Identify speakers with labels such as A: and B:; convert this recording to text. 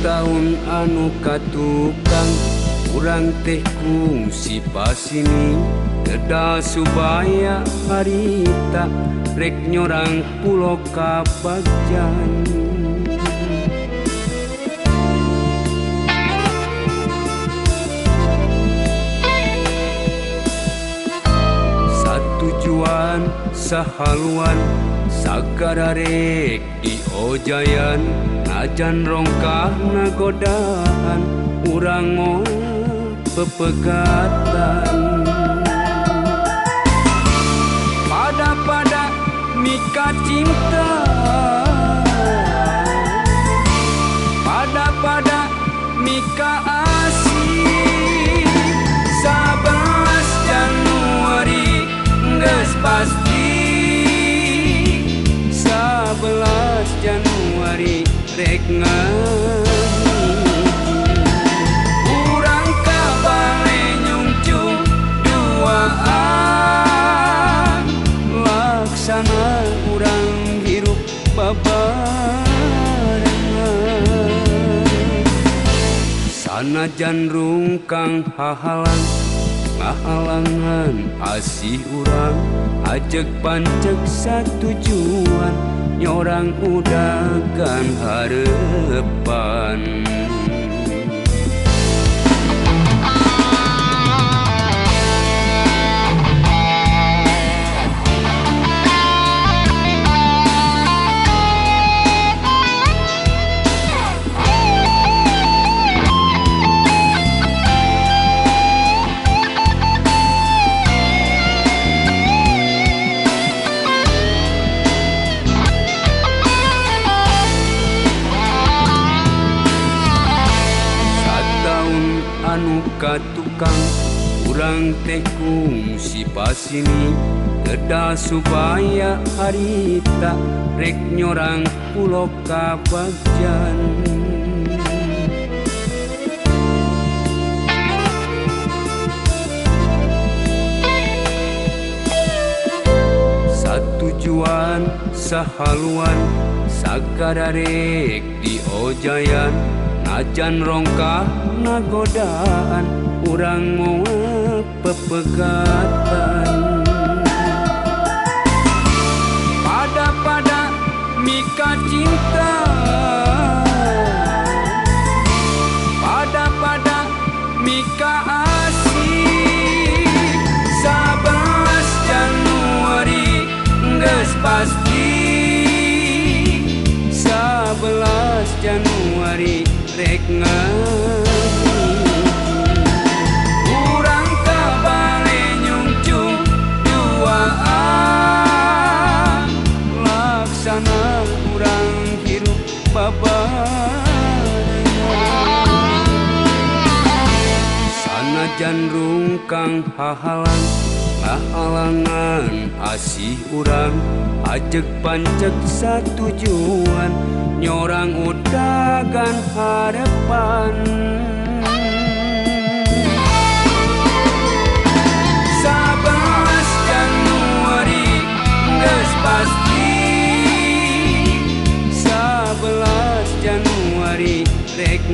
A: tahun anu katukang. Kurang tehkung si pasini Kedah Subaya harita rek nyorang pulau Kapajan sahaluan sagararek di ojayan acan rongkah nagodaan urang mo pepegatan. Pada pada mika cinta. Pada pada mika ari rek ka kabale nyungcung duaan. Laksana urang hirup babarengan. Sanajan rungkang hahalang ngahalangan asih urang. Ajek pancek satujuan nyorang udahkan harapan. ka tukang kurang tekung si pasini. Kedah supaya harita rek nyorang pulau kabajan. Satu juan sahaluan sagararek di ojayan. Najan rongka nagodaan Urang mua pepegatan. Pada-pada mika cinta. Pada-pada mika asih. Sabas Januari Nges pasti. Januari rekna kurang kabarnyungcung dua laksana kurang hirup baba sana janrung Kang hahalan ahalangan asih urang ajek pancek satujuan nyorang udagan harapan Sabelas Januari geus pasti. Sabelas Januari rek